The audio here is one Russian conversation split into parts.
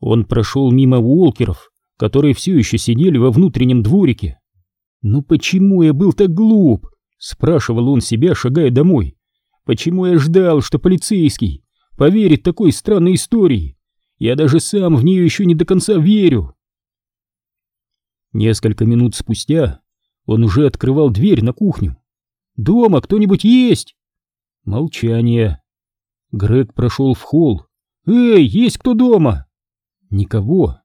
Он прошел мимо Уолкеров, которые все еще сидели во внутреннем дворике. «Ну почему я был так глуп?» — спрашивал он себя, шагая домой. «Почему я ждал, что полицейский поверит такой странной истории? Я даже сам в нее еще не до конца верю». Несколько минут спустя он уже открывал дверь на кухню. «Дома кто-нибудь есть?» Молчание. Грег прошел в холл. «Эй, есть кто дома?» Никого.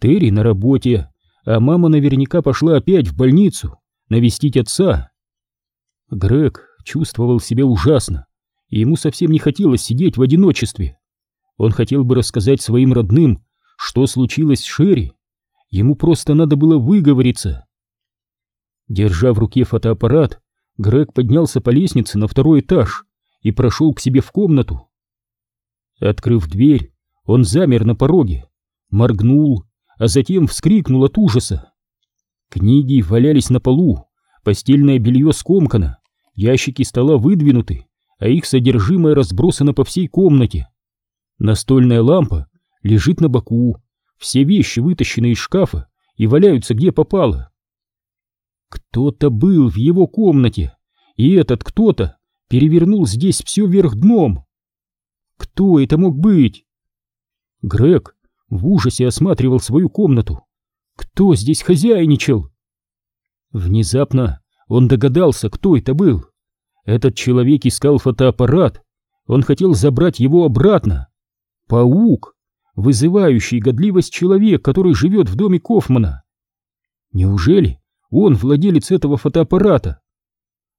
Терри на работе, а мама наверняка пошла опять в больницу навестить отца. Грег чувствовал себя ужасно, и ему совсем не хотелось сидеть в одиночестве. Он хотел бы рассказать своим родным, что случилось с Шерри. Ему просто надо было выговориться. Держа в руке фотоаппарат, Грег поднялся по лестнице на второй этаж и прошел к себе в комнату. Открыв дверь, он замер на пороге, моргнул, а затем вскрикнул от ужаса. Книги валялись на полу, постельное белье скомкано, ящики стола выдвинуты, а их содержимое разбросано по всей комнате. Настольная лампа лежит на боку, все вещи вытащены из шкафа и валяются где попало. Кто-то был в его комнате, и этот кто-то перевернул здесь все вверх дном. Кто это мог быть? Грег в ужасе осматривал свою комнату. Кто здесь хозяйничал? Внезапно он догадался, кто это был. Этот человек искал фотоаппарат. Он хотел забрать его обратно. Паук, вызывающий годливость человек, который живет в доме Кофмана. Неужели он владелец этого фотоаппарата?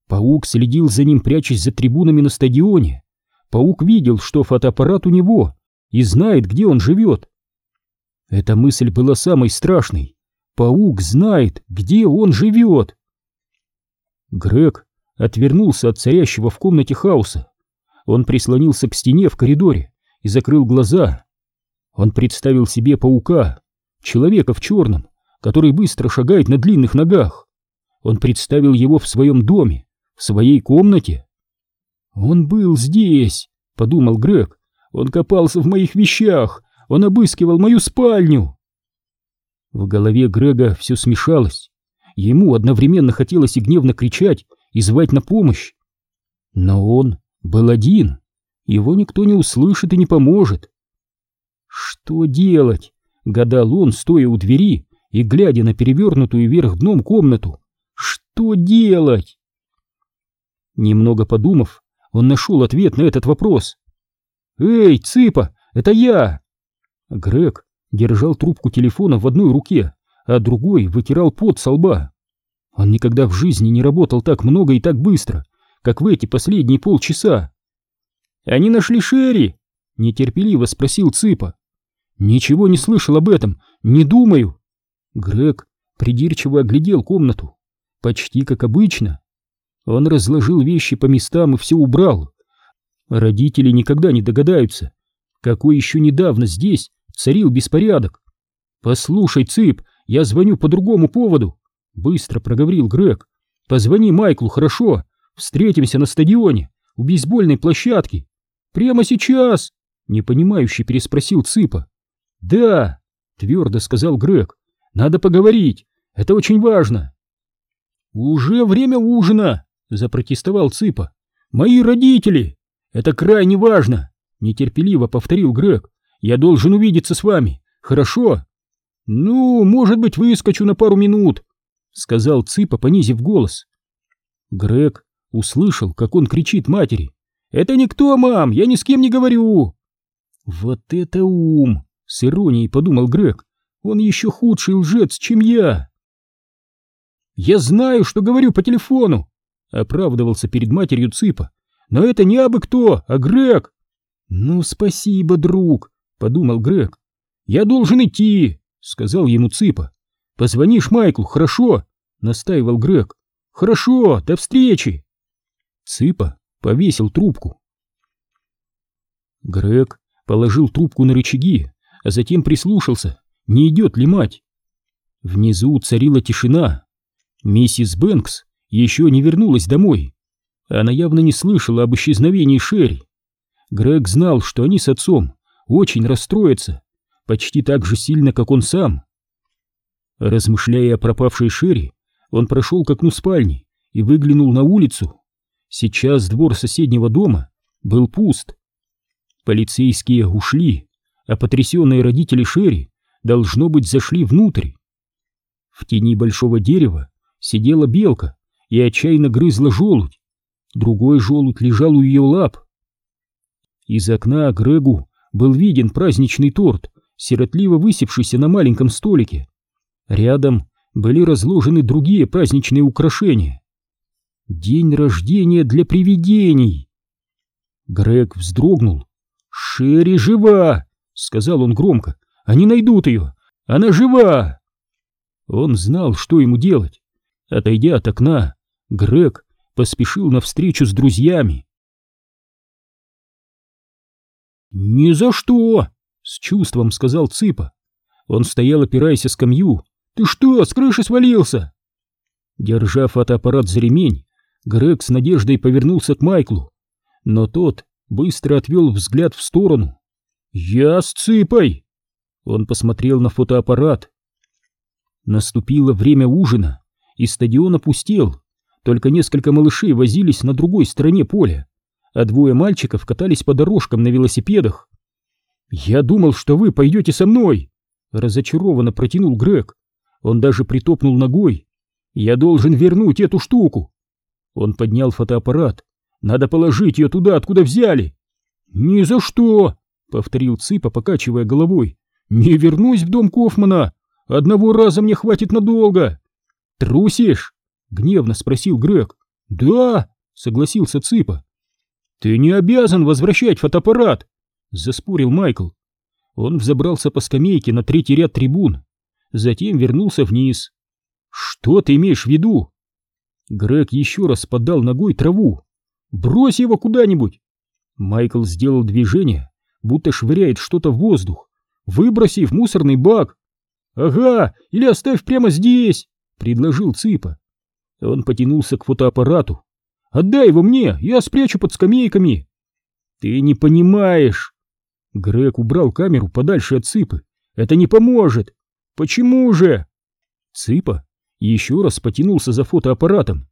Паук следил за ним, прячась за трибунами на стадионе. Паук видел, что фотоаппарат у него, и знает, где он живет. Эта мысль была самой страшной. Паук знает, где он живет. Грег отвернулся от царящего в комнате хаоса. Он прислонился к стене в коридоре и закрыл глаза. Он представил себе паука, человека в черном, который быстро шагает на длинных ногах. Он представил его в своем доме, в своей комнате. «Он был здесь», — подумал Грег. «Он копался в моих вещах, он обыскивал мою спальню». В голове Грега все смешалось. Ему одновременно хотелось и гневно кричать, и звать на помощь. Но он был один, его никто не услышит и не поможет. «Что делать?» — гадал он, стоя у двери и глядя на перевернутую вверх дном комнату. «Что делать?» Немного подумав, он нашел ответ на этот вопрос. «Эй, Цыпа, это я!» Грег держал трубку телефона в одной руке, а другой вытирал пот со лба. Он никогда в жизни не работал так много и так быстро, как в эти последние полчаса. «Они нашли Шерри?» — нетерпеливо спросил Цыпа. «Ничего не слышал об этом, не думаю». Грег придирчиво оглядел комнату, почти как обычно. Он разложил вещи по местам и все убрал. Родители никогда не догадаются, какой еще недавно здесь царил беспорядок. «Послушай, Цып, я звоню по другому поводу», — быстро проговорил Грег. «Позвони Майклу, хорошо? Встретимся на стадионе, у бейсбольной площадки». «Прямо сейчас?» — непонимающе переспросил Цыпа. «Да», — твердо сказал Грег. «Надо поговорить, это очень важно». «Уже время ужина!» запротестовал Цыпа. «Мои родители! Это крайне важно!» Нетерпеливо повторил Грег. «Я должен увидеться с вами, хорошо?» «Ну, может быть, выскочу на пару минут», — сказал Цыпа, понизив голос. Грег услышал, как он кричит матери. «Это никто, мам, я ни с кем не говорю!» «Вот это ум!» — с иронией подумал Грег. «Он еще худший лжец, чем я!» «Я знаю, что говорю по телефону!» Оправдывался перед матерью Цыпа. Но это не абы кто, а Грег. Ну, спасибо, друг, подумал Грег. Я должен идти, сказал ему Цыпа. Позвонишь Майклу, хорошо? Настаивал Грег. Хорошо, до встречи. Цыпа повесил трубку. Грег положил трубку на рычаги, а затем прислушался, не идет ли мать. Внизу царила тишина. Миссис Бэнкс еще не вернулась домой. Она явно не слышала об исчезновении Шерри. Грег знал, что они с отцом очень расстроятся, почти так же сильно, как он сам. Размышляя о пропавшей Шерри, он прошел к окну спальни и выглянул на улицу. Сейчас двор соседнего дома был пуст. Полицейские ушли, а потрясенные родители Шерри, должно быть, зашли внутрь. В тени большого дерева сидела белка и отчаянно грызла желудь. Другой желудь лежал у ее лап. Из окна Грегу был виден праздничный торт, сиротливо высевшийся на маленьком столике. Рядом были разложены другие праздничные украшения. День рождения для привидений. Грег вздрогнул. «Шерри жива!» — сказал он громко. «Они найдут ее! Она жива!» Он знал, что ему делать. Отойдя от окна, Грег поспешил навстречу с друзьями. «Ни за что!» — с чувством сказал Цыпа. Он стоял, опираясь о скамью. «Ты что, с крыши свалился?» Держа фотоаппарат за ремень, Грег с надеждой повернулся к Майклу, но тот быстро отвел взгляд в сторону. «Я с Цыпой!» Он посмотрел на фотоаппарат. Наступило время ужина, и стадион опустел. Только несколько малышей возились на другой стороне поля, а двое мальчиков катались по дорожкам на велосипедах. «Я думал, что вы пойдете со мной!» Разочарованно протянул Грег. Он даже притопнул ногой. «Я должен вернуть эту штуку!» Он поднял фотоаппарат. «Надо положить ее туда, откуда взяли!» «Ни за что!» — повторил Цыпа, покачивая головой. «Не вернусь в дом Кофмана! Одного раза мне хватит надолго!» «Трусишь?» — гневно спросил Грег. «Да!» — согласился Цыпа. «Ты не обязан возвращать фотоаппарат!» — заспорил Майкл. Он взобрался по скамейке на третий ряд трибун, затем вернулся вниз. «Что ты имеешь в виду?» Грег еще раз подал ногой траву. «Брось его куда-нибудь!» Майкл сделал движение, будто швыряет что-то в воздух. «Выброси в мусорный бак!» «Ага, или оставь прямо здесь!» — предложил Цыпа. Он потянулся к фотоаппарату. «Отдай его мне, я спрячу под скамейками!» «Ты не понимаешь!» Грег убрал камеру подальше от Цыпы. «Это не поможет!» «Почему же?» Цыпа еще раз потянулся за фотоаппаратом.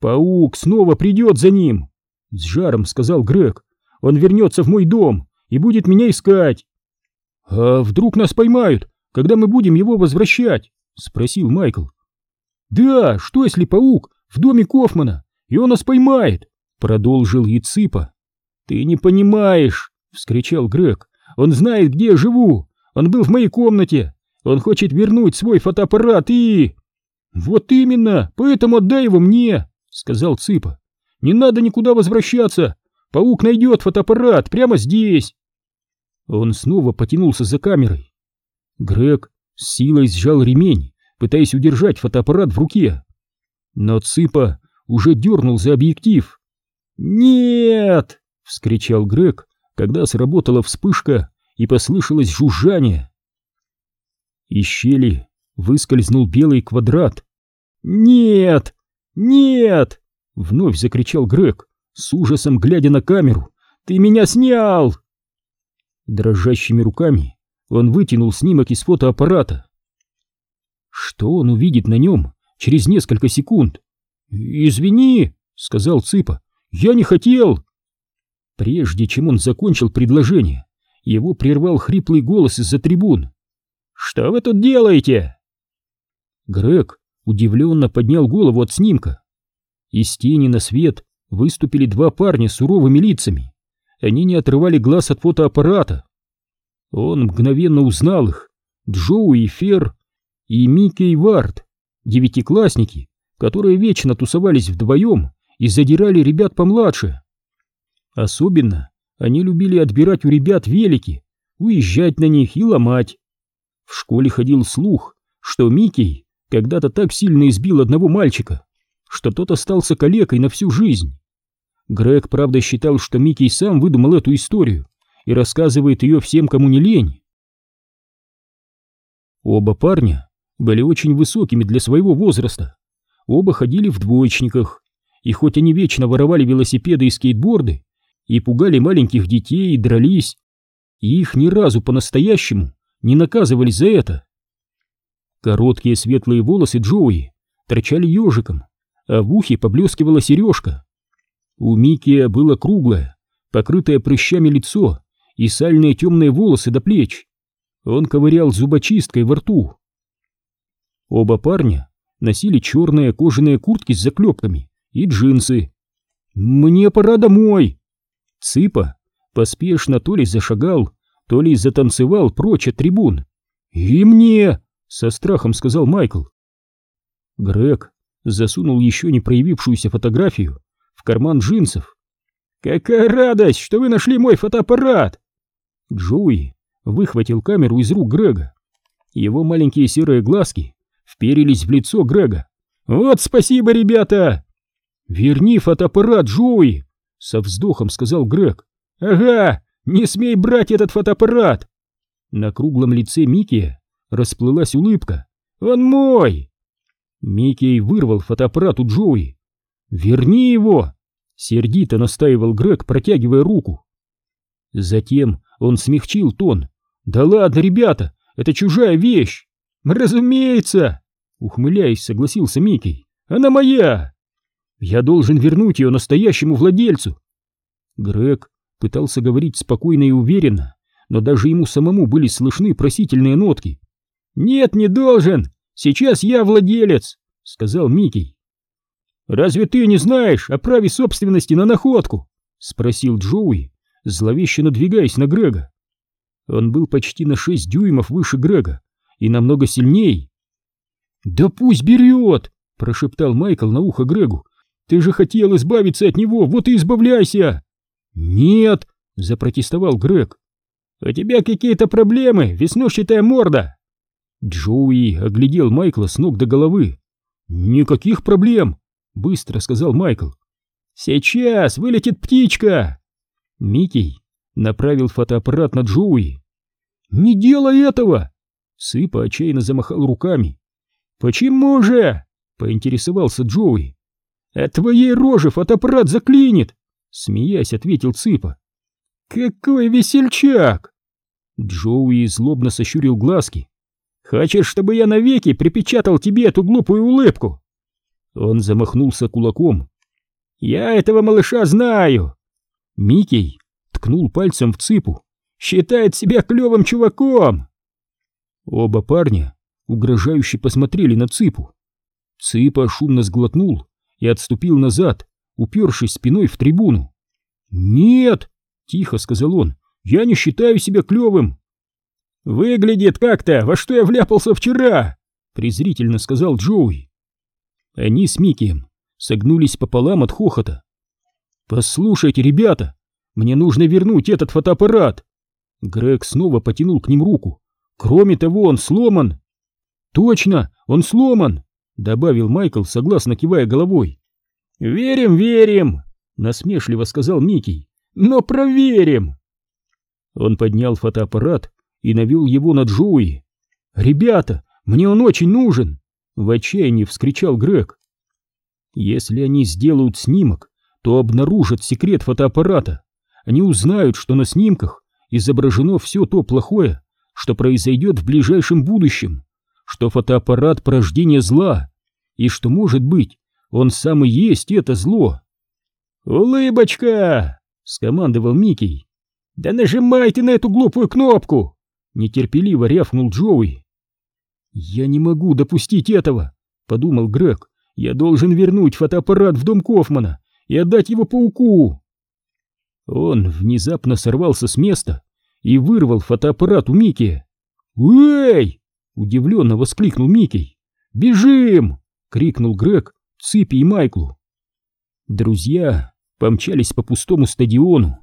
«Паук снова придет за ним!» С жаром сказал Грег. «Он вернется в мой дом и будет меня искать!» «А вдруг нас поймают, когда мы будем его возвращать?» Спросил Майкл. «Да, что если паук в доме Кофмана, и он нас поймает?» Продолжил Яципа. «Ты не понимаешь!» — вскричал Грег. «Он знает, где я живу! Он был в моей комнате! Он хочет вернуть свой фотоаппарат и...» «Вот именно! Поэтому отдай его мне!» — сказал Цыпа. «Не надо никуда возвращаться! Паук найдет фотоаппарат прямо здесь!» Он снова потянулся за камерой. Грег с силой сжал ремень пытаясь удержать фотоаппарат в руке. Но Цыпа уже дернул за объектив. «Нет!» — вскричал Грег, когда сработала вспышка и послышалось жужжание. Из щели выскользнул белый квадрат. «Нет! Нет!» — вновь закричал Грег, с ужасом глядя на камеру. «Ты меня снял!» Дрожащими руками он вытянул снимок из фотоаппарата. Что он увидит на нем через несколько секунд? «Извини», — сказал Цыпа, — «я не хотел». Прежде чем он закончил предложение, его прервал хриплый голос из-за трибун. «Что вы тут делаете?» Грег удивленно поднял голову от снимка. Из тени на свет выступили два парня с суровыми лицами. Они не отрывали глаз от фотоаппарата. Он мгновенно узнал их. Джоу и Фер и Микки Вард, девятиклассники, которые вечно тусовались вдвоем и задирали ребят помладше. Особенно они любили отбирать у ребят велики, уезжать на них и ломать. В школе ходил слух, что Микки когда-то так сильно избил одного мальчика, что тот остался калекой на всю жизнь. Грег, правда, считал, что Микки сам выдумал эту историю и рассказывает ее всем, кому не лень. Оба парня были очень высокими для своего возраста. Оба ходили в двоечниках, и хоть они вечно воровали велосипеды и скейтборды, и пугали маленьких детей, и дрались, их ни разу по-настоящему не наказывались за это. Короткие светлые волосы Джоуи торчали ежиком, а в ухе поблескивала сережка. У Микки было круглое, покрытое прыщами лицо и сальные темные волосы до плеч. Он ковырял зубочисткой во рту. Оба парня носили черные кожаные куртки с заклепками и джинсы. «Мне пора домой!» Цыпа поспешно то ли зашагал, то ли затанцевал прочь от трибун. «И мне!» — со страхом сказал Майкл. Грег засунул еще не проявившуюся фотографию в карман джинсов. «Какая радость, что вы нашли мой фотоаппарат!» Джоуи выхватил камеру из рук Грега. Его маленькие серые глазки вперились в лицо Грега. «Вот спасибо, ребята!» «Верни фотоаппарат, Джоуи!» — со вздохом сказал Грег. «Ага, не смей брать этот фотоаппарат!» На круглом лице Микки расплылась улыбка. «Он мой!» Микки вырвал фотоаппарат у Джоуи. «Верни его!» — сердито настаивал Грег, протягивая руку. Затем он смягчил тон. «Да ладно, ребята, это чужая вещь!» «Разумеется!» — ухмыляясь, согласился Микки. «Она моя!» «Я должен вернуть ее настоящему владельцу!» Грег пытался говорить спокойно и уверенно, но даже ему самому были слышны просительные нотки. «Нет, не должен! Сейчас я владелец!» — сказал Микки. «Разве ты не знаешь о праве собственности на находку?» — спросил Джоуи, зловеще надвигаясь на Грега. Он был почти на шесть дюймов выше Грега и намного сильней. «Да пусть берет!» — прошептал Майкл на ухо Грегу. «Ты же хотел избавиться от него, вот и избавляйся!» «Нет!» — запротестовал Грег. «У тебя какие-то проблемы, веснушчатая морда!» Джоуи оглядел Майкла с ног до головы. «Никаких проблем!» — быстро сказал Майкл. «Сейчас вылетит птичка!» Микки направил фотоаппарат на Джоуи. «Не делай этого!» Сыпа отчаянно замахал руками. «Почему же?» — поинтересовался Джоуи. «От твоей рожи фотоаппарат заклинит!» Смеясь, ответил Цыпа. «Какой весельчак!» Джоуи злобно сощурил глазки. «Хочешь, чтобы я навеки припечатал тебе эту глупую улыбку?» Он замахнулся кулаком. «Я этого малыша знаю!» Микей ткнул пальцем в Цыпу. «Считает себя клевым чуваком!» Оба парня угрожающе посмотрели на Цыпу. Цыпа шумно сглотнул и отступил назад, упершись спиной в трибуну. «Нет!» — тихо сказал он. «Я не считаю себя клевым!» «Выглядит как-то, во что я вляпался вчера!» — презрительно сказал Джоуи. Они с Микием согнулись пополам от хохота. «Послушайте, ребята, мне нужно вернуть этот фотоаппарат!» Грег снова потянул к ним руку. «Кроме того, он сломан!» «Точно, он сломан!» — добавил Майкл, согласно кивая головой. «Верим, верим!» — насмешливо сказал Микки. «Но проверим!» Он поднял фотоаппарат и навел его на Джоуи. «Ребята, мне он очень нужен!» — в отчаянии вскричал Грег. «Если они сделают снимок, то обнаружат секрет фотоаппарата. Они узнают, что на снимках изображено все то плохое, что произойдет в ближайшем будущем, что фотоаппарат — порождение зла, и что, может быть, он сам и есть это зло. «Улыбочка!» — скомандовал Микки. «Да нажимай ты на эту глупую кнопку!» — нетерпеливо рявкнул Джоуи. «Я не могу допустить этого!» — подумал Грег. «Я должен вернуть фотоаппарат в дом Кофмана и отдать его пауку!» Он внезапно сорвался с места и вырвал фотоаппарат у Микки. «Эй!» — удивленно воскликнул Микки. «Бежим!» — крикнул Грег Ципи и Майклу. Друзья помчались по пустому стадиону.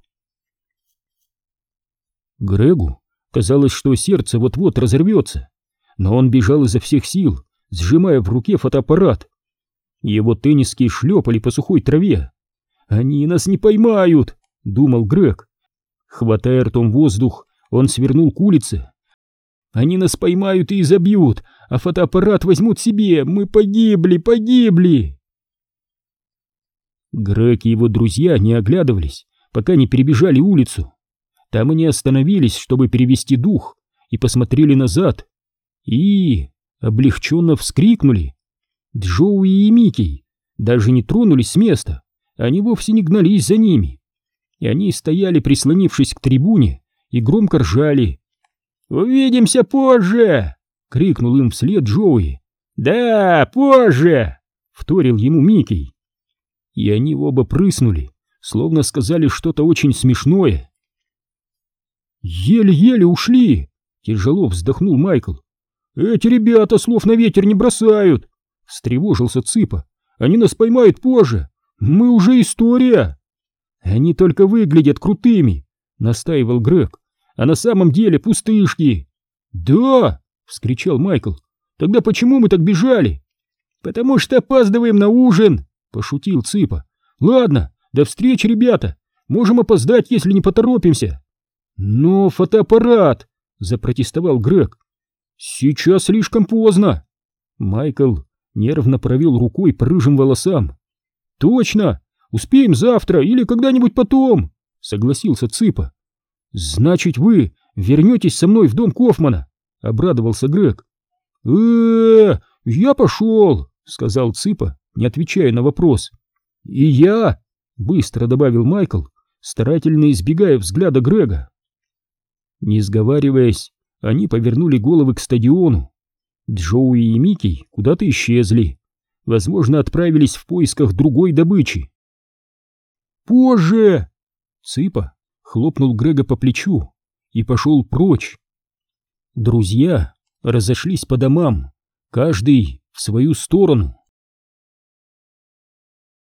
Грегу казалось, что сердце вот-вот разорвется, но он бежал изо всех сил, сжимая в руке фотоаппарат. Его тенниски шлепали по сухой траве. «Они нас не поймают!» — думал Грег. Хватая ртом воздух, он свернул к улице. «Они нас поймают и изобьют, а фотоаппарат возьмут себе! Мы погибли, погибли!» Грег и его друзья не оглядывались, пока не перебежали улицу. Там они остановились, чтобы перевести дух, и посмотрели назад. И облегченно вскрикнули. Джоуи и Микки даже не тронулись с места, они вовсе не гнались за ними. И они стояли, прислонившись к трибуне, и громко ржали. «Увидимся позже!» — крикнул им вслед Джоуи. «Да, позже!» — вторил ему Микки. И они оба прыснули, словно сказали что-то очень смешное. «Еле-еле ушли!» — тяжело вздохнул Майкл. «Эти ребята слов на ветер не бросают!» — встревожился Цыпа. «Они нас поймают позже! Мы уже история!» «Они только выглядят крутыми!» — настаивал Грег. «А на самом деле пустышки!» «Да!» — вскричал Майкл. «Тогда почему мы так бежали?» «Потому что опаздываем на ужин!» — пошутил Цыпа. «Ладно, до встречи, ребята! Можем опоздать, если не поторопимся!» «Но фотоаппарат!» — запротестовал Грег. «Сейчас слишком поздно!» Майкл нервно провел рукой по рыжим волосам. «Точно! Успеем завтра или когда-нибудь потом!» — согласился Цыпа. «Значит, вы вернетесь со мной в дом Кофмана?» — обрадовался Грег. э, -э я пошел!» — сказал Цыпа, не отвечая на вопрос. «И я!» — быстро добавил Майкл, старательно избегая взгляда Грега. Не сговариваясь, они повернули головы к стадиону. Джоуи и Микки куда-то исчезли. Возможно, отправились в поисках другой добычи. «Позже!» Цыпа хлопнул Грега по плечу и пошел прочь. Друзья разошлись по домам, каждый в свою сторону.